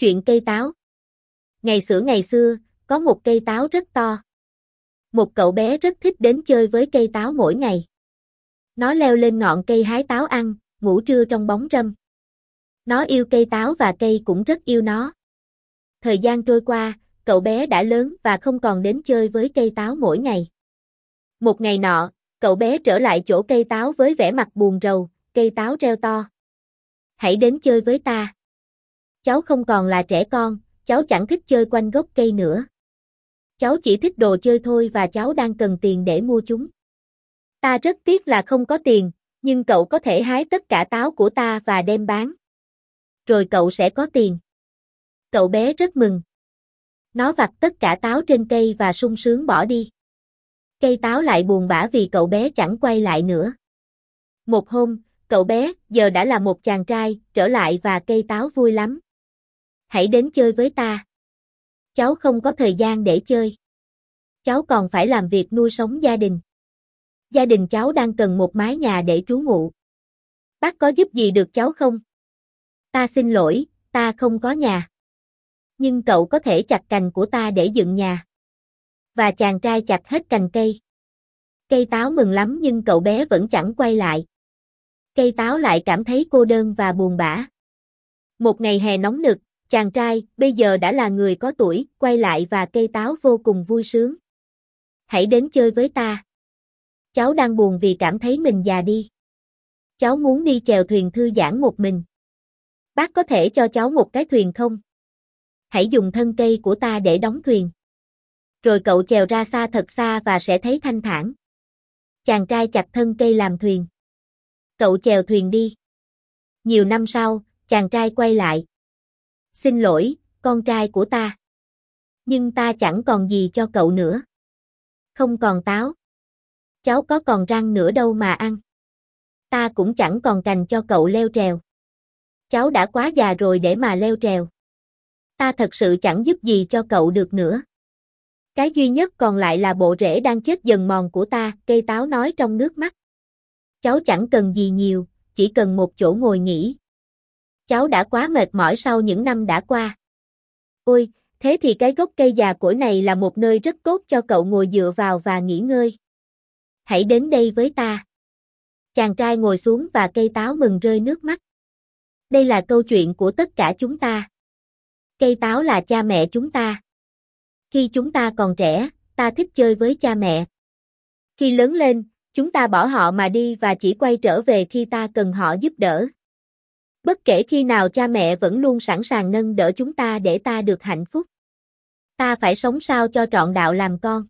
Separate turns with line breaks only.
Chuyện cây táo Ngày xưa ngày xưa, có một cây táo rất to. Một cậu bé rất thích đến chơi với cây táo mỗi ngày. Nó leo lên ngọn cây hái táo ăn, ngủ trưa trong bóng râm. Nó yêu cây táo và cây cũng rất yêu nó. Thời gian trôi qua, cậu bé đã lớn và không còn đến chơi với cây táo mỗi ngày. Một ngày nọ, cậu bé trở lại chỗ cây táo với vẻ mặt buồn rầu, cây táo reo to. Hãy đến chơi với ta. Cháu không còn là trẻ con, cháu chẳng thích chơi quanh gốc cây nữa. Cháu chỉ thích đồ chơi thôi và cháu đang cần tiền để mua chúng. Ta rất tiếc là không có tiền, nhưng cậu có thể hái tất cả táo của ta và đem bán. Rồi cậu sẽ có tiền. Cậu bé rất mừng. Nó vặt tất cả táo trên cây và sung sướng bỏ đi. Cây táo lại buồn bã vì cậu bé chẳng quay lại nữa. Một hôm, cậu bé, giờ đã là một chàng trai, trở lại và cây táo vui lắm. Hãy đến chơi với ta. Cháu không có thời gian để chơi. Cháu còn phải làm việc nuôi sống gia đình. Gia đình cháu đang cần một mái nhà để trú ngụ. Bác có giúp gì được cháu không? Ta xin lỗi, ta không có nhà. Nhưng cậu có thể chặt cành của ta để dựng nhà. Và chàng trai chặt hết cành cây. Cây táo mừng lắm nhưng cậu bé vẫn chẳng quay lại. Cây táo lại cảm thấy cô đơn và buồn bã. Một ngày hè nóng nực, chàng trai, bây giờ đã là người có tuổi, quay lại và cây táo vô cùng vui sướng. Hãy đến chơi với ta. Cháu đang buồn vì cảm thấy mình già đi. Cháu muốn đi chèo thuyền thư giãn một mình. Bác có thể cho cháu một cái thuyền không? Hãy dùng thân cây của ta để đóng thuyền. Rồi cậu chèo ra xa thật xa và sẽ thấy thanh thản. Chàng trai chặt thân cây làm thuyền. Cậu chèo thuyền đi. Nhiều năm sau, chàng trai quay lại. Xin lỗi, con trai của ta. Nhưng ta chẳng còn gì cho cậu nữa. Không còn táo. Cháu có còn răng nữa đâu mà ăn. Ta cũng chẳng còn cành cho cậu leo trèo. Cháu đã quá già rồi để mà leo trèo. Ta thật sự chẳng giúp gì cho cậu được nữa. Cái duy nhất còn lại là bộ rễ đang chết dần mòn của ta, cây táo nói trong nước mắt. Cháu chẳng cần gì nhiều, chỉ cần một chỗ ngồi nghỉ. Cháu đã quá mệt mỏi sau những năm đã qua. Ôi, thế thì cái gốc cây già cỗi này là một nơi rất tốt cho cậu ngồi dựa vào và nghỉ ngơi. Hãy đến đây với ta. Chàng trai ngồi xuống và cây táo mừng rơi nước mắt. Đây là câu chuyện của tất cả chúng ta. Cây táo là cha mẹ chúng ta. Khi chúng ta còn trẻ, ta thích chơi với cha mẹ. Khi lớn lên, chúng ta bỏ họ mà đi và chỉ quay trở về khi ta cần họ giúp đỡ. Bất kể khi nào cha mẹ vẫn luôn sẵn sàng nâng đỡ chúng ta để ta được hạnh phúc. Ta phải sống sao cho trọn đạo làm con.